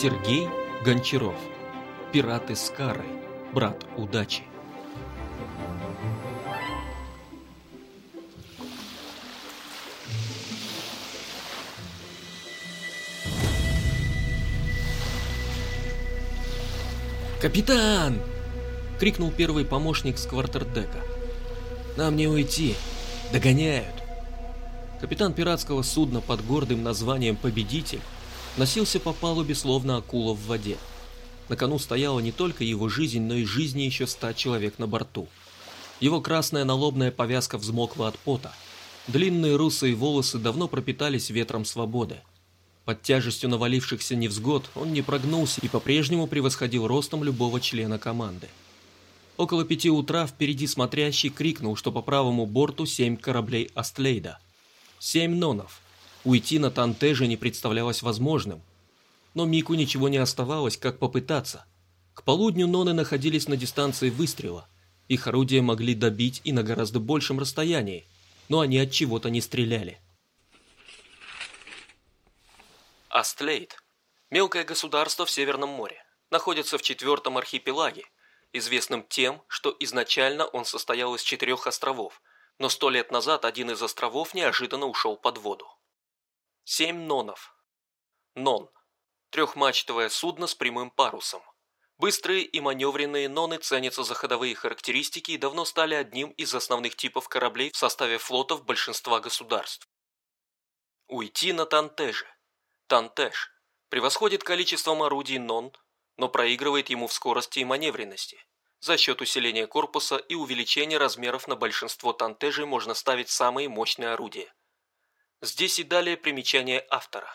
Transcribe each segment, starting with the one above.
Сергей Гончаров. Пираты Скары. Брат удачи. «Капитан!» — крикнул первый помощник с квартердека. «Нам не уйти! Догоняют!» Капитан пиратского судна под гордым названием «Победитель» носился по палубе словно акула в воде. На кону стояла не только его жизнь, но и жизни еще ста человек на борту. Его красная налобная повязка взмокла от пота. Длинные русые волосы давно пропитались ветром свободы. Под тяжестью навалившихся невзгод он не прогнулся и по-прежнему превосходил ростом любого члена команды. Около пяти утра впереди смотрящий крикнул, что по правому борту семь кораблей Астлейда. Семь нонов. Уйти на Тантеже не представлялось возможным. Но Мику ничего не оставалось, как попытаться. К полудню ноны находились на дистанции выстрела. Их орудия могли добить и на гораздо большем расстоянии, но они от чего-то не стреляли. Астлейд – мелкое государство в Северном море, находится в четвертом архипелаге, известным тем, что изначально он состоял из четырех островов, но сто лет назад один из островов неожиданно ушел под воду. Семь нонов. Нон – трехмачтовое судно с прямым парусом. Быстрые и маневренные ноны ценятся за ходовые характеристики и давно стали одним из основных типов кораблей в составе флотов большинства государств. Уйти на Тантеже Тантеш превосходит количеством орудий Нон, но проигрывает ему в скорости и маневренности. За счет усиления корпуса и увеличения размеров на большинство тантежей можно ставить самые мощные орудия. Здесь и далее примечание автора.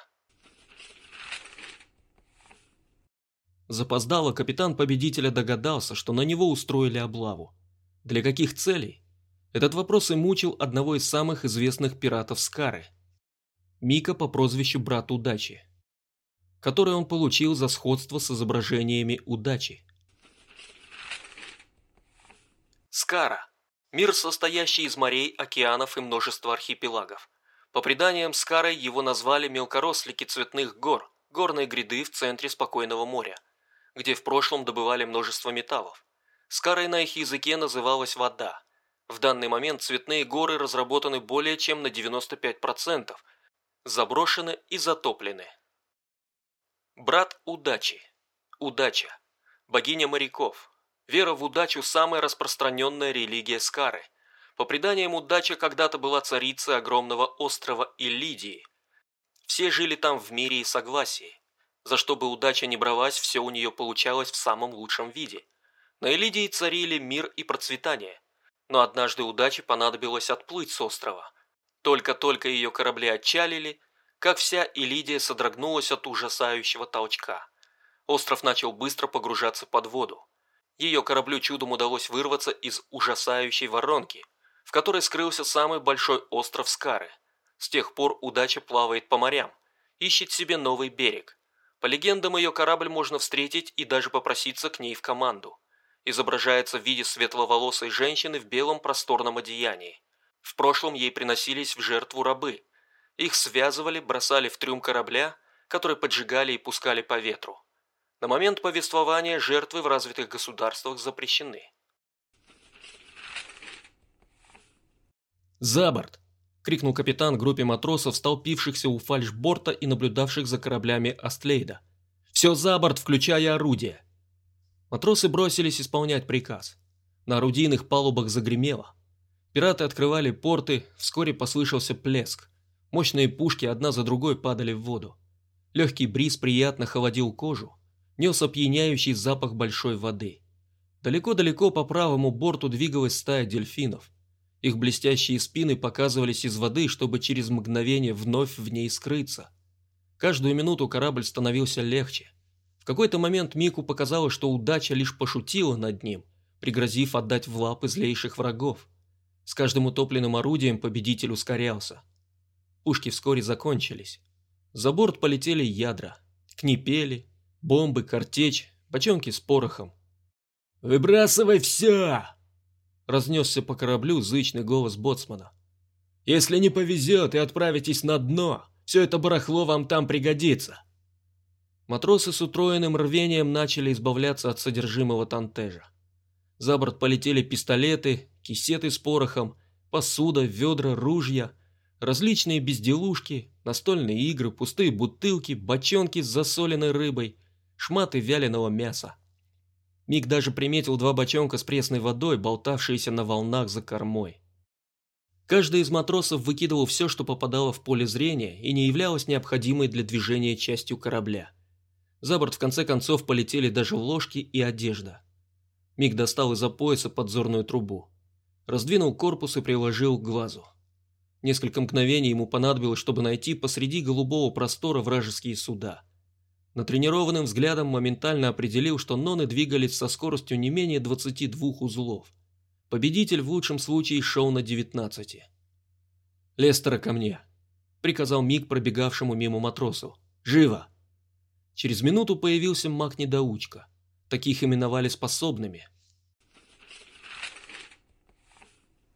Запоздало капитан победителя догадался, что на него устроили облаву. Для каких целей? Этот вопрос и мучил одного из самых известных пиратов Скары – Мика по прозвищу Брат Удачи, который он получил за сходство с изображениями удачи. Скара – мир, состоящий из морей, океанов и множества архипелагов. По преданиям Скарой его назвали мелкорослики цветных гор, горной гряды в центре спокойного моря, где в прошлом добывали множество металлов. Скарой на их языке называлась вода. В данный момент цветные горы разработаны более чем на 95%, заброшены и затоплены. Брат удачи. Удача. Богиня моряков. Вера в удачу – самая распространенная религия Скары. По преданиям, удача когда-то была царицей огромного острова Иллидии. Все жили там в мире и согласии. За что бы удача не бралась, все у нее получалось в самом лучшем виде. На Элидии царили мир и процветание. Но однажды удаче понадобилось отплыть с острова – только-только ее корабли отчалили, как вся Илидия содрогнулась от ужасающего толчка. Остров начал быстро погружаться под воду. Ее кораблю чудом удалось вырваться из ужасающей воронки, которой скрылся самый большой остров Скары. С тех пор удача плавает по морям, ищет себе новый берег. По легендам, ее корабль можно встретить и даже попроситься к ней в команду. Изображается в виде светловолосой женщины в белом просторном одеянии. В прошлом ей приносились в жертву рабы. Их связывали, бросали в трюм корабля, который поджигали и пускали по ветру. На момент повествования жертвы в развитых государствах запрещены. «За борт!» – крикнул капитан группе матросов, столпившихся у фальшборта и наблюдавших за кораблями Астлейда. «Все за борт, включая орудие!» Матросы бросились исполнять приказ. На орудийных палубах загремело. Пираты открывали порты, вскоре послышался плеск. Мощные пушки одна за другой падали в воду. Легкий бриз приятно холодил кожу, нес опьяняющий запах большой воды. Далеко-далеко по правому борту двигалась стая дельфинов. Их блестящие спины показывались из воды, чтобы через мгновение вновь в ней скрыться. Каждую минуту корабль становился легче. В какой-то момент Мику показалось, что удача лишь пошутила над ним, пригрозив отдать в лапы злейших врагов. С каждым утопленным орудием победитель ускорялся. Пушки вскоре закончились. За борт полетели ядра, книпели, бомбы, картечь, бочонки с порохом. «Выбрасывай все!» Разнесся по кораблю зычный голос боцмана. «Если не повезет и отправитесь на дно, все это барахло вам там пригодится!» Матросы с утроенным рвением начали избавляться от содержимого тантежа. За борт полетели пистолеты, кисеты с порохом, посуда, ведра, ружья, различные безделушки, настольные игры, пустые бутылки, бочонки с засоленной рыбой, шматы вяленого мяса. Миг даже приметил два бочонка с пресной водой, болтавшиеся на волнах за кормой. Каждый из матросов выкидывал все, что попадало в поле зрения и не являлось необходимой для движения частью корабля. За борт в конце концов полетели даже ложки и одежда. Миг достал из-за пояса подзорную трубу. Раздвинул корпус и приложил к глазу. Несколько мгновений ему понадобилось, чтобы найти посреди голубого простора вражеские суда. Натренированным взглядом моментально определил, что ноны двигались со скоростью не менее 22 узлов – Победитель в лучшем случае шел на 19. «Лестера ко мне», – приказал Миг пробегавшему мимо матросу. «Живо!» Через минуту появился маг-недоучка. Таких именовали способными.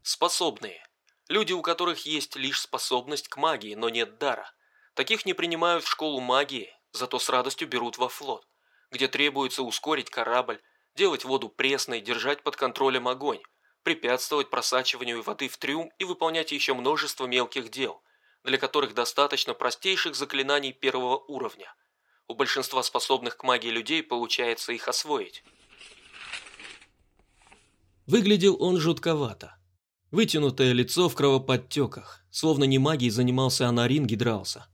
Способные. Люди, у которых есть лишь способность к магии, но нет дара. Таких не принимают в школу магии, зато с радостью берут во флот, где требуется ускорить корабль, делать воду пресной, держать под контролем огонь, препятствовать просачиванию воды в трюм и выполнять еще множество мелких дел, для которых достаточно простейших заклинаний первого уровня. У большинства способных к магии людей получается их освоить. Выглядел он жутковато. Вытянутое лицо в кровоподтеках, словно не магией занимался, а на ринге дрался.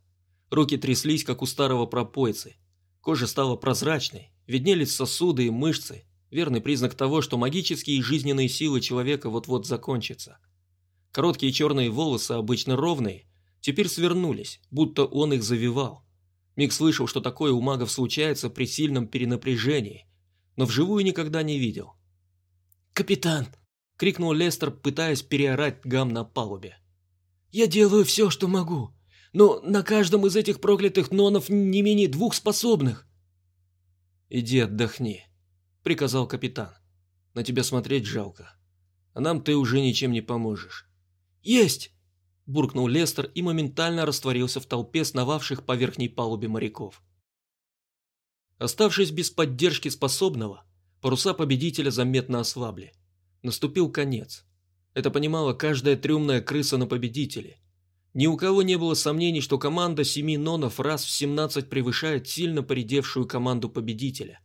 Руки тряслись, как у старого пропойцы. Кожа стала прозрачной, виднелись сосуды и мышцы, Верный признак того, что магические и жизненные силы человека вот-вот закончатся. Короткие черные волосы, обычно ровные, теперь свернулись, будто он их завивал. Мик слышал, что такое у магов случается при сильном перенапряжении, но вживую никогда не видел. «Капитан!» – крикнул Лестер, пытаясь переорать гам на палубе. «Я делаю все, что могу, но на каждом из этих проклятых нонов не менее двух способных». «Иди отдохни», приказал капитан. «На тебя смотреть жалко. А нам ты уже ничем не поможешь». «Есть!» – буркнул Лестер и моментально растворился в толпе сновавших по верхней палубе моряков. Оставшись без поддержки способного, паруса победителя заметно ослабли. Наступил конец. Это понимала каждая трюмная крыса на победителе. Ни у кого не было сомнений, что команда семи нонов раз в 17 превышает сильно поредевшую команду победителя.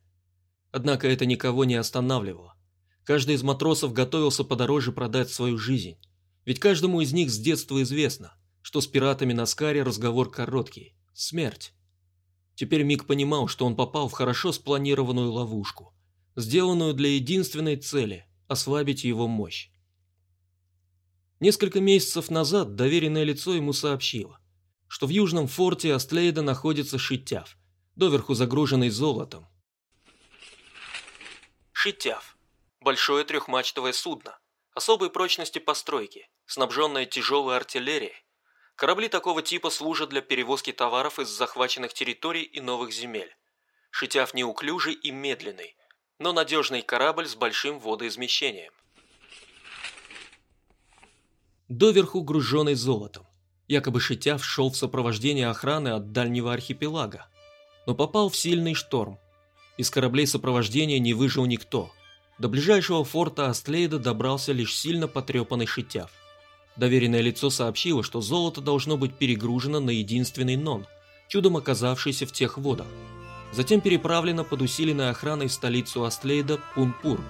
Однако это никого не останавливало. Каждый из матросов готовился подороже продать свою жизнь. Ведь каждому из них с детства известно, что с пиратами на Скаре разговор короткий – смерть. Теперь Мик понимал, что он попал в хорошо спланированную ловушку, сделанную для единственной цели – ослабить его мощь. Несколько месяцев назад доверенное лицо ему сообщило, что в южном форте Астлейда находится Шитяв, доверху загруженный золотом, Шитяв. Большое трехмачтовое судно. Особой прочности постройки, снабженное тяжелой артиллерией. Корабли такого типа служат для перевозки товаров из захваченных территорий и новых земель. Шитяв неуклюжий и медленный, но надежный корабль с большим водоизмещением. Доверху груженный золотом. Якобы Шитяв шел в сопровождении охраны от дальнего архипелага, но попал в сильный шторм – из кораблей сопровождения не выжил никто. До ближайшего форта Астлейда добрался лишь сильно потрепанный шитяв. Доверенное лицо сообщило, что золото должно быть перегружено на единственный нон, чудом оказавшийся в тех водах. Затем переправлено под усиленной охраной в столицу Астлейда Пунпур.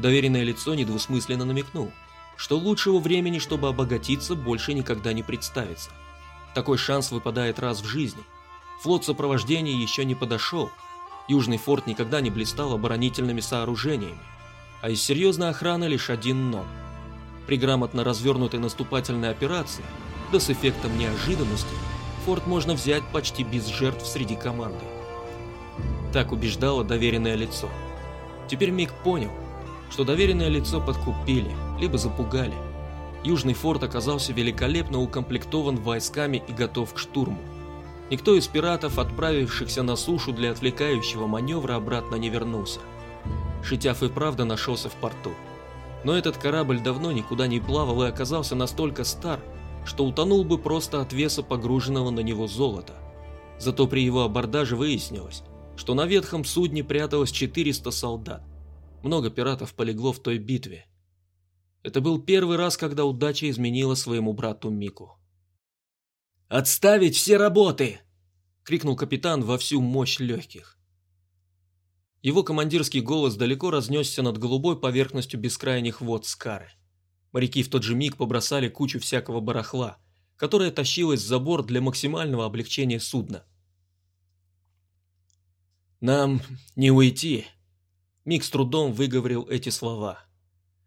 Доверенное лицо недвусмысленно намекнул, что лучшего времени, чтобы обогатиться, больше никогда не представится. Такой шанс выпадает раз в жизни. Флот сопровождения еще не подошел, Южный форт никогда не блистал оборонительными сооружениями, а из серьезной охраны лишь один «но». При грамотно развернутой наступательной операции, да с эффектом неожиданности, форт можно взять почти без жертв среди команды. Так убеждало доверенное лицо. Теперь Мик понял, что доверенное лицо подкупили, либо запугали. Южный форт оказался великолепно укомплектован войсками и готов к штурму. Никто из пиратов, отправившихся на сушу для отвлекающего маневра, обратно не вернулся. Шитяв и правда нашелся в порту. Но этот корабль давно никуда не плавал и оказался настолько стар, что утонул бы просто от веса погруженного на него золота. Зато при его абордаже выяснилось, что на ветхом судне пряталось 400 солдат. Много пиратов полегло в той битве. Это был первый раз, когда удача изменила своему брату Мику. «Отставить все работы!» — крикнул капитан во всю мощь легких. Его командирский голос далеко разнесся над голубой поверхностью бескрайних вод Скары. Моряки в тот же миг побросали кучу всякого барахла, которое тащилось за борт для максимального облегчения судна. «Нам не уйти», — Мик с трудом выговорил эти слова.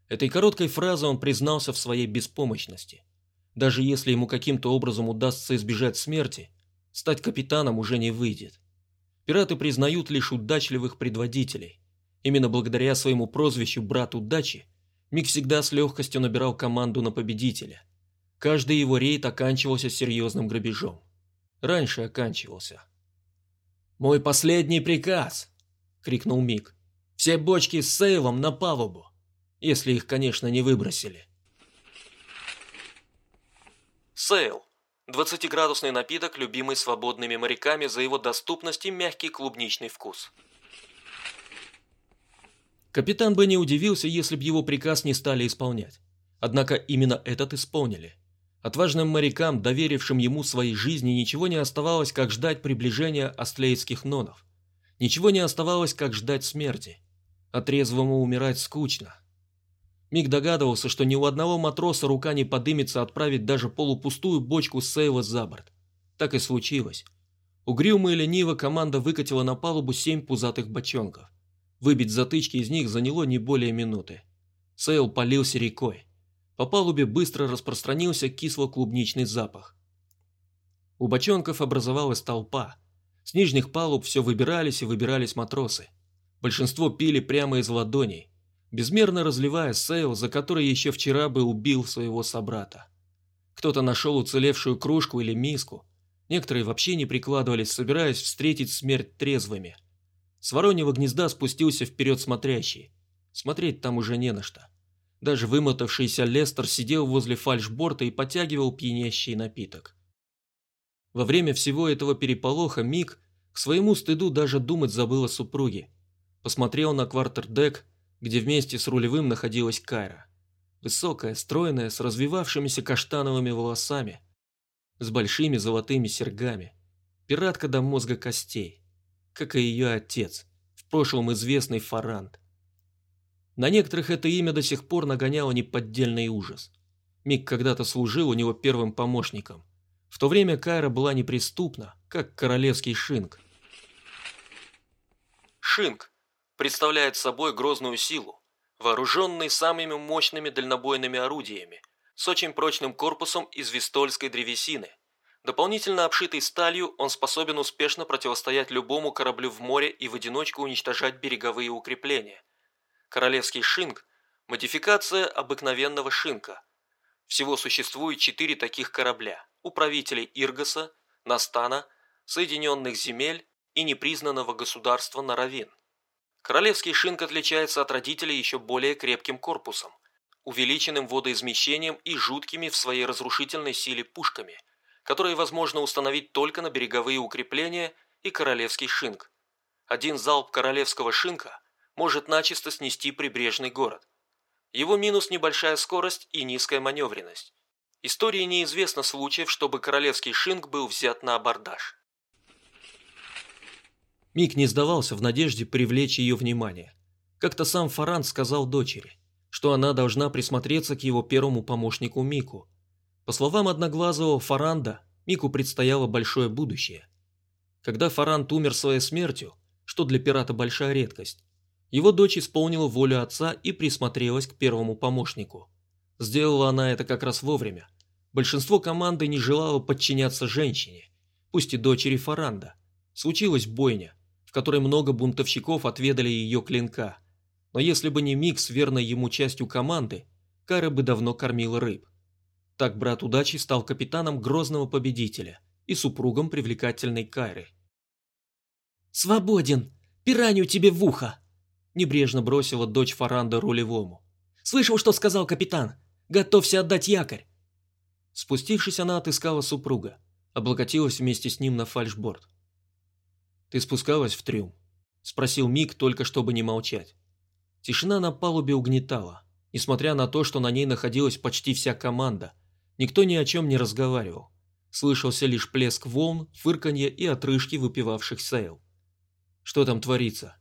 Этой короткой фразой он признался в своей беспомощности. Даже если ему каким-то образом удастся избежать смерти, стать капитаном уже не выйдет. Пираты признают лишь удачливых предводителей. Именно благодаря своему прозвищу «Брат удачи» Мик всегда с легкостью набирал команду на победителя. Каждый его рейд оканчивался серьезным грабежом. Раньше оканчивался. «Мой последний приказ!» — крикнул Мик. «Все бочки с сейлом на палубу!» Если их, конечно, не выбросили. Сейл. 20-градусный напиток, любимый свободными моряками за его доступность и мягкий клубничный вкус. Капитан бы не удивился, если б его приказ не стали исполнять. Однако именно этот исполнили. Отважным морякам, доверившим ему своей жизни, ничего не оставалось, как ждать приближения астлейских нонов. Ничего не оставалось, как ждать смерти. А трезвому умирать скучно. Миг догадывался, что ни у одного матроса рука не подымется отправить даже полупустую бочку сейва за борт. Так и случилось. Угрюмо и лениво команда выкатила на палубу семь пузатых бочонков. Выбить затычки из них заняло не более минуты. Сейл полился рекой. По палубе быстро распространился кисло-клубничный запах. У бочонков образовалась толпа. С нижних палуб все выбирались и выбирались матросы. Большинство пили прямо из ладоней, безмерно разливая сейл, за который еще вчера бы убил своего собрата. Кто-то нашел уцелевшую кружку или миску, некоторые вообще не прикладывались, собираясь встретить смерть трезвыми. С вороньего гнезда спустился вперед смотрящий. Смотреть там уже не на что. Даже вымотавшийся Лестер сидел возле фальшборта и потягивал пьянящий напиток. Во время всего этого переполоха Мик к своему стыду даже думать забыл о супруге. Посмотрел на квартердек, где вместе с рулевым находилась Кайра. Высокая, стройная, с развивавшимися каштановыми волосами, с большими золотыми серьгами. Пиратка до мозга костей, как и ее отец, в прошлом известный Фарант. На некоторых это имя до сих пор нагоняло неподдельный ужас. Мик когда-то служил у него первым помощником. В то время Кайра была неприступна, как королевский шинк. Шинк представляет собой грозную силу, вооруженный самыми мощными дальнобойными орудиями, с очень прочным корпусом из вистольской древесины. Дополнительно обшитый сталью, он способен успешно противостоять любому кораблю в море и в одиночку уничтожать береговые укрепления. Королевский шинк – модификация обыкновенного шинка. Всего существует четыре таких корабля – у правителей Иргоса, Настана, Соединенных земель и непризнанного государства Наравин. Королевский шинк отличается от родителей еще более крепким корпусом, увеличенным водоизмещением и жуткими в своей разрушительной силе пушками, которые возможно установить только на береговые укрепления и королевский шинк. Один залп королевского шинка может начисто снести прибрежный город. Его минус – небольшая скорость и низкая маневренность. Истории неизвестно случаев, чтобы королевский шинк был взят на абордаж. Мик не сдавался в надежде привлечь ее внимание. Как-то сам Фарант сказал дочери, что она должна присмотреться к его первому помощнику Мику. По словам одноглазого Фаранда, Мику предстояло большое будущее. Когда Фарант умер своей смертью, что для пирата большая редкость, его дочь исполнила волю отца и присмотрелась к первому помощнику. Сделала она это как раз вовремя. Большинство команды не желало подчиняться женщине, пусть и дочери Фаранда. Случилась бойня, в которой много бунтовщиков отведали ее клинка. Но если бы не Микс, верной ему частью команды, Кара бы давно кормила рыб. Так брат удачи стал капитаном грозного победителя и супругом привлекательной Кайры. «Свободен! Пиранью тебе в ухо!» Небрежно бросила дочь Фаранда рулевому. «Слышал, что сказал капитан? Готовься отдать якорь!» Спустившись, она отыскала супруга, облокотилась вместе с ним на фальшборд. «Ты спускалась в трюм?» – спросил Мик, только чтобы не молчать. Тишина на палубе угнетала. Несмотря на то, что на ней находилась почти вся команда, никто ни о чем не разговаривал. Слышался лишь плеск волн, фырканье и отрыжки выпивавших сейл. Что там творится?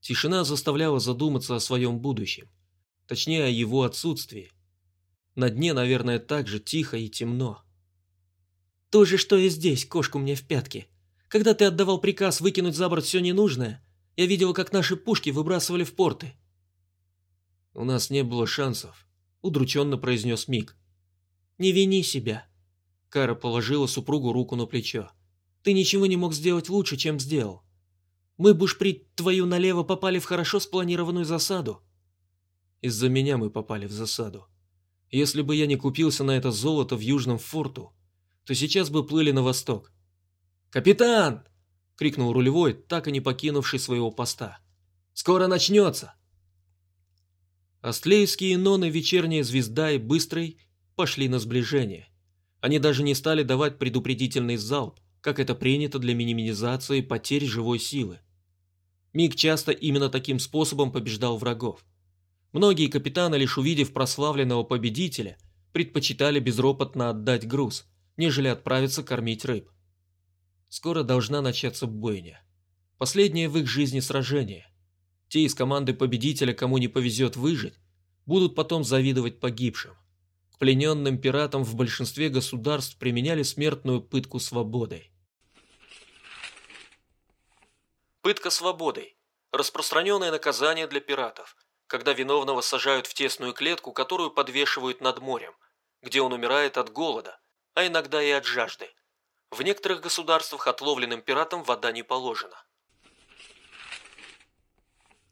Тишина заставляла задуматься о своем будущем. Точнее, о его отсутствии. На дне, наверное, так же тихо и темно. То же, что и здесь, кошку мне в пятки. Когда ты отдавал приказ выкинуть за борт все ненужное, я видел, как наши пушки выбрасывали в порты. У нас не было шансов, удрученно произнес Мик. Не вини себя. Кара положила супругу руку на плечо. Ты ничего не мог сделать лучше, чем сделал. Мы при твою налево попали в хорошо спланированную засаду. Из-за меня мы попали в засаду. Если бы я не купился на это золото в Южном форту, то сейчас бы плыли на восток. «Капитан!» — крикнул рулевой, так и не покинувший своего поста. «Скоро начнется!» Астлеевские ноны «Вечерняя звезда» и «Быстрый» пошли на сближение. Они даже не стали давать предупредительный залп, как это принято для минимизации потерь живой силы. Миг часто именно таким способом побеждал врагов. Многие капитаны, лишь увидев прославленного победителя, предпочитали безропотно отдать груз, нежели отправиться кормить рыб. Скоро должна начаться бойня. Последнее в их жизни сражение. Те из команды победителя, кому не повезет выжить, будут потом завидовать погибшим. К плененным пиратам в большинстве государств применяли смертную пытку свободой. Пытка свободой – распространенное наказание для пиратов, когда виновного сажают в тесную клетку, которую подвешивают над морем, где он умирает от голода, а иногда и от жажды. В некоторых государствах отловленным пиратам вода не положена.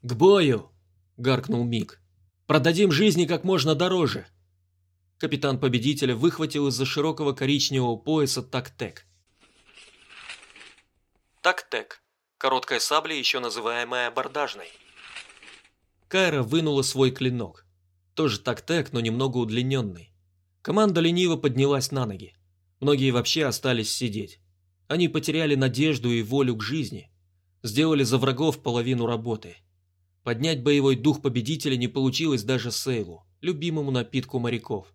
«К бою!» – гаркнул Мик. «Продадим жизни как можно дороже!» Капитан победителя выхватил из-за широкого коричневого пояса тактек. Тактек – короткая сабля, еще называемая абордажной. Кайра вынула свой клинок. Тоже тактек, но немного удлиненный. Команда лениво поднялась на ноги. Многие вообще остались сидеть. Они потеряли надежду и волю к жизни. Сделали за врагов половину работы. Поднять боевой дух победителя не получилось даже Сейлу, любимому напитку моряков.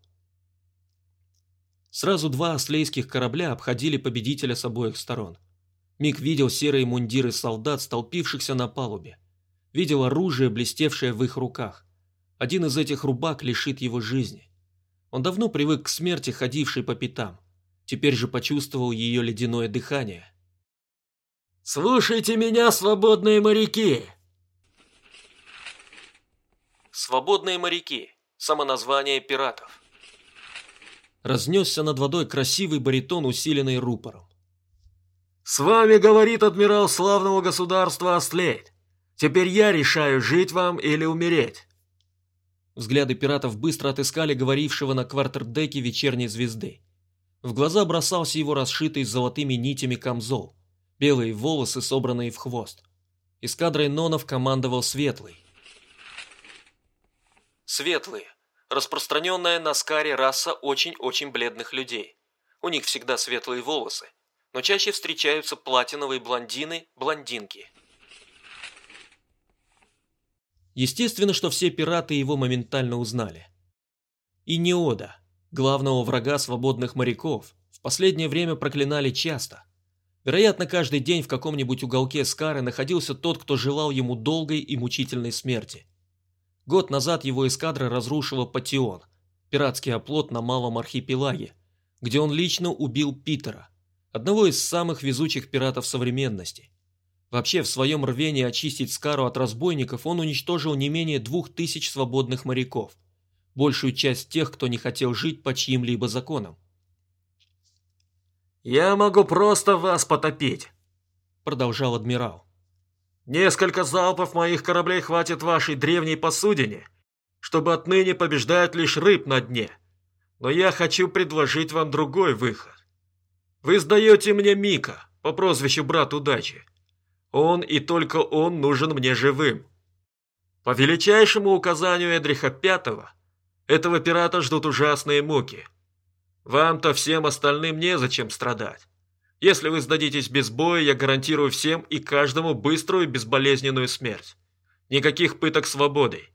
Сразу два аслейских корабля обходили победителя с обоих сторон. Мик видел серые мундиры солдат, столпившихся на палубе. Видел оружие, блестевшее в их руках. Один из этих рубак лишит его жизни. Он давно привык к смерти, ходившей по пятам. Теперь же почувствовал ее ледяное дыхание. «Слушайте меня, свободные моряки!» «Свободные моряки» – самоназвание пиратов. Разнесся над водой красивый баритон, усиленный рупором. «С вами говорит адмирал славного государства Астлейт. Теперь я решаю, жить вам или умереть». Взгляды пиратов быстро отыскали говорившего на квартердеке вечерней звезды. В глаза бросался его расшитый золотыми нитями камзол, белые волосы, собранные в хвост. Эскадрой нонов командовал Светлый. Светлые – распространенная на Скаре раса очень-очень бледных людей. У них всегда светлые волосы, но чаще встречаются платиновые блондины, блондинки. Естественно, что все пираты его моментально узнали. И Неода, главного врага свободных моряков, в последнее время проклинали часто. Вероятно, каждый день в каком-нибудь уголке Скары находился тот, кто желал ему долгой и мучительной смерти. Год назад его эскадра разрушила Патион, пиратский оплот на Малом архипелаге, где он лично убил Питера, одного из самых везучих пиратов современности. Вообще, в своем рвении очистить Скару от разбойников он уничтожил не менее двух тысяч свободных моряков – большую часть тех, кто не хотел жить по чьим-либо законам. «Я могу просто вас потопить», — продолжал адмирал. «Несколько залпов моих кораблей хватит вашей древней посудине, чтобы отныне побеждают лишь рыб на дне. Но я хочу предложить вам другой выход. Вы сдаете мне Мика по прозвищу Брат Удачи. Он и только он нужен мне живым. По величайшему указанию Эдриха Пятого этого пирата ждут ужасные муки. Вам-то всем остальным незачем страдать. Если вы сдадитесь без боя, я гарантирую всем и каждому быструю безболезненную смерть. Никаких пыток свободой,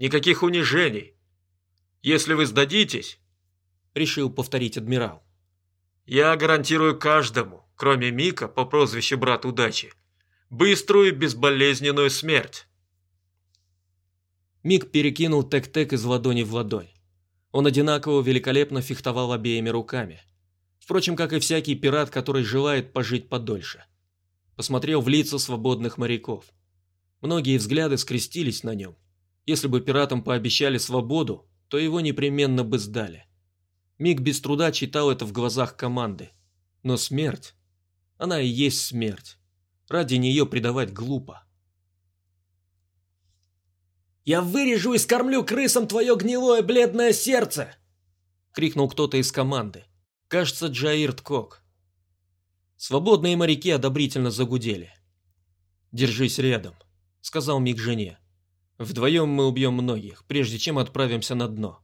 никаких унижений. Если вы сдадитесь, решил повторить адмирал, я гарантирую каждому, кроме Мика по прозвищу Брат Удачи, быструю безболезненную смерть. Мик перекинул тек-тек из ладони в ладонь. Он одинаково великолепно фехтовал обеими руками. Впрочем, как и всякий пират, который желает пожить подольше. Посмотрел в лица свободных моряков. Многие взгляды скрестились на нем. Если бы пиратам пообещали свободу, то его непременно бы сдали. Миг без труда читал это в глазах команды. Но смерть, она и есть смерть. Ради нее предавать глупо. «Я вырежу и скормлю крысам твое гнилое бледное сердце!» — крикнул кто-то из команды. Кажется, Джаирт Кок. Свободные моряки одобрительно загудели. «Держись рядом», — сказал Мик жене. «Вдвоем мы убьем многих, прежде чем отправимся на дно».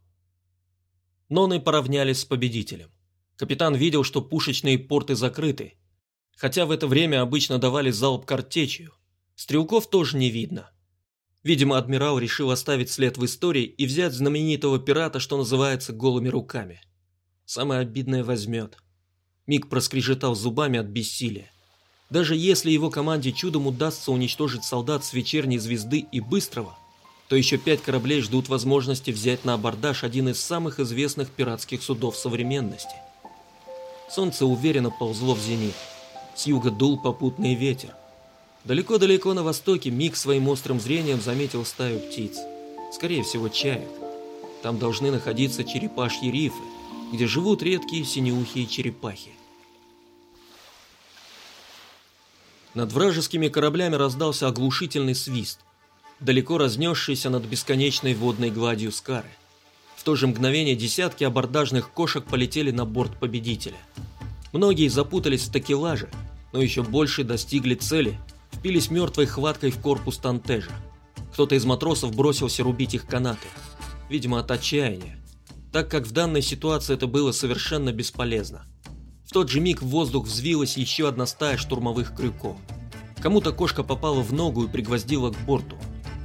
Ноны поравнялись с победителем. Капитан видел, что пушечные порты закрыты, хотя в это время обычно давали залп картечью. Стрелков тоже не видно. Видимо, адмирал решил оставить след в истории и взять знаменитого пирата, что называется, голыми руками. Самое обидное возьмет. Миг проскрежетал зубами от бессилия. Даже если его команде чудом удастся уничтожить солдат с вечерней звезды и быстрого, то еще пять кораблей ждут возможности взять на абордаж один из самых известных пиратских судов современности. Солнце уверенно ползло в зенит. С юга дул попутный ветер. Далеко-далеко на востоке Миг своим острым зрением заметил стаю птиц. Скорее всего, чаек. Там должны находиться черепашьи рифы, где живут редкие синеухие черепахи. Над вражескими кораблями раздался оглушительный свист, далеко разнесшийся над бесконечной водной гладью Скары. В то же мгновение десятки абордажных кошек полетели на борт победителя. Многие запутались в такелаже, но еще больше достигли цели, впились мертвой хваткой в корпус Тантежа. Кто-то из матросов бросился рубить их канаты. Видимо, от отчаяния так как в данной ситуации это было совершенно бесполезно. В тот же миг в воздух взвилась еще одна стая штурмовых крюков. Кому-то кошка попала в ногу и пригвоздила к борту.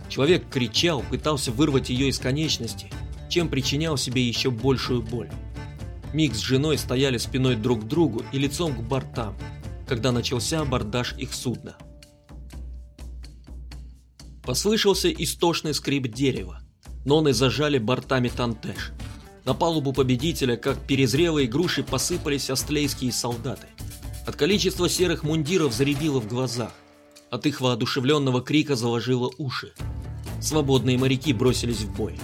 Человек кричал, пытался вырвать ее из конечности, чем причинял себе еще большую боль. Мик с женой стояли спиной друг к другу и лицом к бортам, когда начался абордаж их судна. Послышался истошный скрип дерева. Ноны зажали бортами тантеш. На палубу победителя, как перезрелые груши, посыпались астлейские солдаты. От количества серых мундиров заребило в глазах. От их воодушевленного крика заложило уши. Свободные моряки бросились в бой.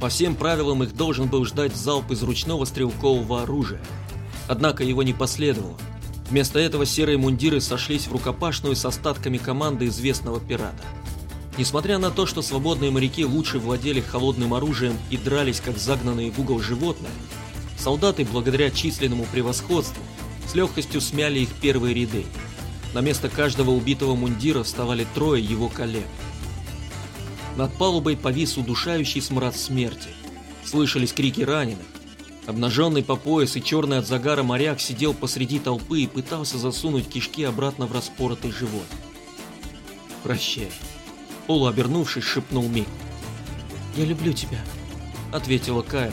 По всем правилам их должен был ждать залп из ручного стрелкового оружия. Однако его не последовало. Вместо этого серые мундиры сошлись в рукопашную с остатками команды известного пирата. Несмотря на то, что свободные моряки лучше владели холодным оружием и дрались как загнанные в угол животные, солдаты, благодаря численному превосходству, с легкостью смяли их первые ряды. На место каждого убитого мундира вставали трое его коллег. Над палубой повис удушающий смрад смерти. Слышались крики раненых. Обнаженный по пояс и черный от загара моряк сидел посреди толпы и пытался засунуть кишки обратно в распоротый живот. «Прощай», Полуобернувшись, шепнул Мик. «Я люблю тебя», — ответила Кайра.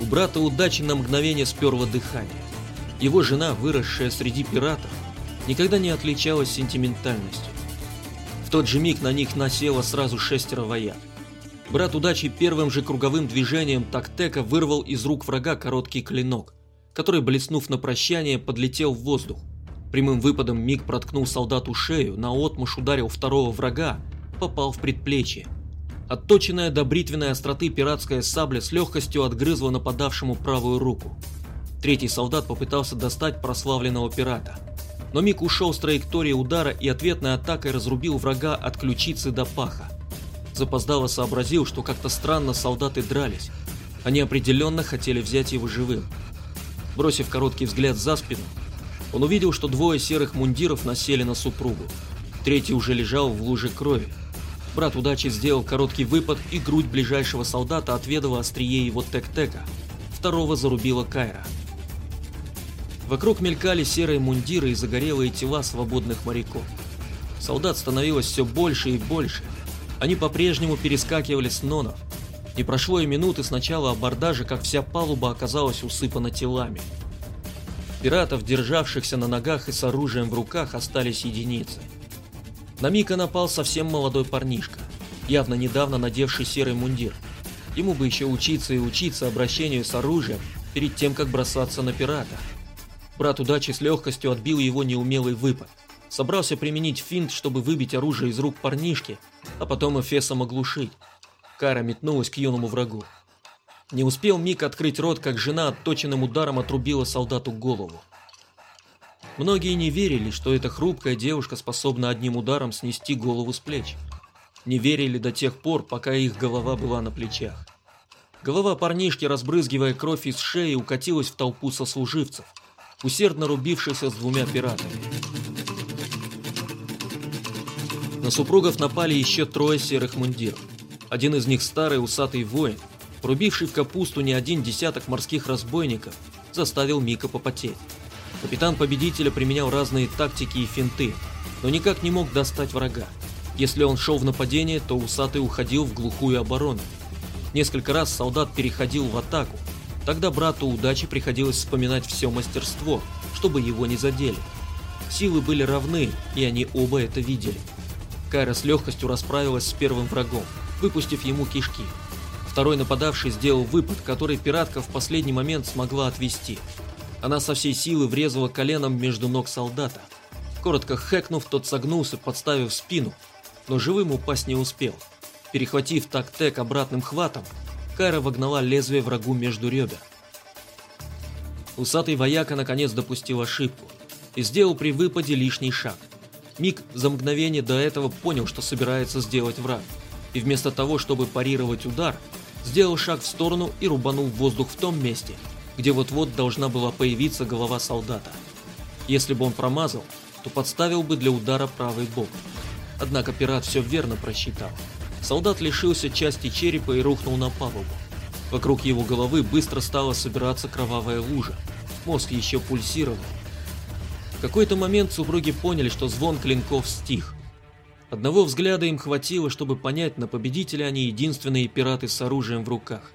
У брата удачи на мгновение сперло дыхание. Его жена, выросшая среди пиратов, никогда не отличалась сентиментальностью. В тот же миг на них насело сразу шестеро вояк. Брат удачи первым же круговым движением тактека вырвал из рук врага короткий клинок, который, блеснув на прощание, подлетел в воздух, Прямым выпадом Миг проткнул солдату шею, наотмашь ударил второго врага, попал в предплечье. Отточенная до бритвенной остроты пиратская сабля с легкостью отгрызла нападавшему правую руку. Третий солдат попытался достать прославленного пирата. Но Мик ушел с траектории удара и ответной атакой разрубил врага от ключицы до паха. Запоздало сообразил, что как-то странно солдаты дрались. Они определенно хотели взять его живым. Бросив короткий взгляд за спину, он увидел, что двое серых мундиров насели на супругу. Третий уже лежал в луже крови. Брат удачи сделал короткий выпад, и грудь ближайшего солдата отведала острие его тек-тека. Второго зарубила Кайра. Вокруг мелькали серые мундиры и загорелые тела свободных моряков. Солдат становилось все больше и больше. Они по-прежнему перескакивали с нонов. Не прошло и минуты с начала абордажа, как вся палуба оказалась усыпана телами. Пиратов, державшихся на ногах и с оружием в руках, остались единицы. На Мика напал совсем молодой парнишка, явно недавно надевший серый мундир. Ему бы еще учиться и учиться обращению с оружием перед тем, как бросаться на пирата. Брат удачи с легкостью отбил его неумелый выпад. Собрался применить финт, чтобы выбить оружие из рук парнишки, а потом Эфесом оглушить. Кара метнулась к юному врагу. Не успел Мик открыть рот, как жена отточенным ударом отрубила солдату голову. Многие не верили, что эта хрупкая девушка способна одним ударом снести голову с плеч. Не верили до тех пор, пока их голова была на плечах. Голова парнишки, разбрызгивая кровь из шеи, укатилась в толпу сослуживцев, усердно рубившихся с двумя пиратами. На супругов напали еще трое серых мундиров. Один из них старый усатый воин, Рубивший в капусту не один десяток морских разбойников, заставил Мика попотеть. Капитан победителя применял разные тактики и финты, но никак не мог достать врага. Если он шел в нападение, то усатый уходил в глухую оборону. Несколько раз солдат переходил в атаку. Тогда брату удачи приходилось вспоминать все мастерство, чтобы его не задели. Силы были равны, и они оба это видели. Кайра с легкостью расправилась с первым врагом, выпустив ему кишки. Второй нападавший сделал выпад, который пиратка в последний момент смогла отвести. Она со всей силы врезала коленом между ног солдата. Коротко хэкнув, тот согнулся, подставив спину, но живым упасть не успел. Перехватив так-тек обратным хватом, Кайра вогнала лезвие врагу между ребер. Усатый вояка наконец допустил ошибку и сделал при выпаде лишний шаг. Миг за мгновение до этого понял, что собирается сделать враг, и вместо того, чтобы парировать удар, сделал шаг в сторону и рубанул в воздух в том месте, где вот-вот должна была появиться голова солдата. Если бы он промазал, то подставил бы для удара правый бок. Однако пират все верно просчитал. Солдат лишился части черепа и рухнул на палубу. Вокруг его головы быстро стала собираться кровавая лужа. Мозг еще пульсировал. В какой-то момент супруги поняли, что звон клинков стих. Одного взгляда им хватило, чтобы понять, на победителя они единственные пираты с оружием в руках.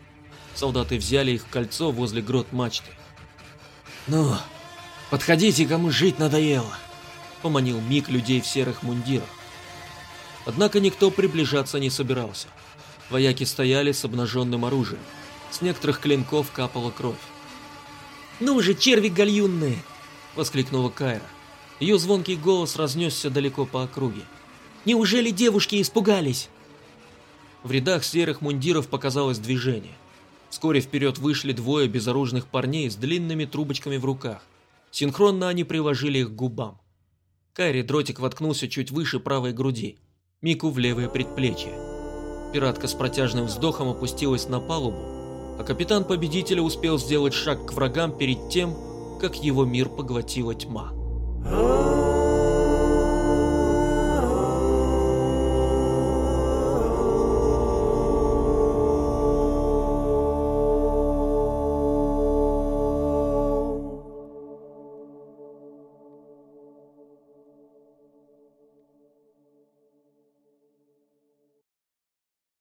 Солдаты взяли их в кольцо возле грот мачты. «Ну, подходите, кому жить надоело!» — поманил миг людей в серых мундирах. Однако никто приближаться не собирался. Вояки стояли с обнаженным оружием. С некоторых клинков капала кровь. «Ну же, черви гальюнные!» — воскликнула Кайра. Ее звонкий голос разнесся далеко по округе. Неужели девушки испугались? В рядах серых мундиров показалось движение. Вскоре вперед вышли двое безоружных парней с длинными трубочками в руках. Синхронно они приложили их к губам. Кайри дротик воткнулся чуть выше правой груди, Мику в левое предплечье. Пиратка с протяжным вздохом опустилась на палубу, а капитан победителя успел сделать шаг к врагам перед тем, как его мир поглотила тьма.